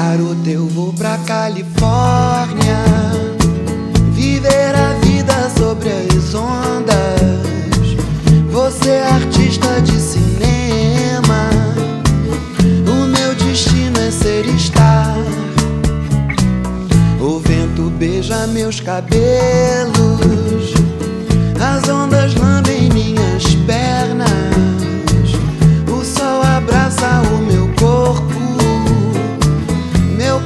Garoto, eu vou pra Califórnia Viver a vida sobre as ondas. Você é artista de cinema. O meu destino é ser estar O vento beija meus cabelos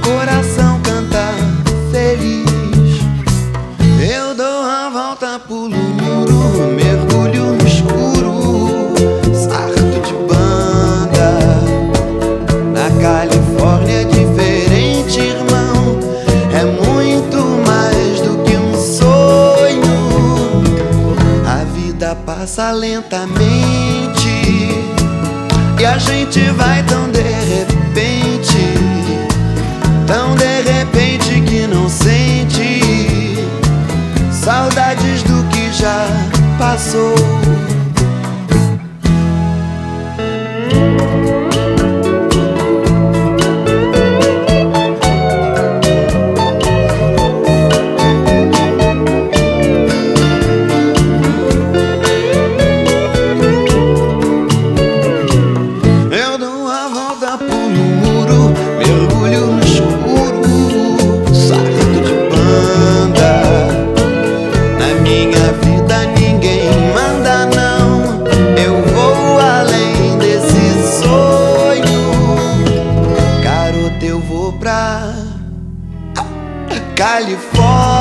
coração canta feliz. Eu dou a volta, pulo muro, mergulho no escuro, sarto de banda. Na Califórnia é diferente, irmão. É muito mais do que um sonho. A vida passa lentamente e a gente vai tão de repente. Passou. Califórnia.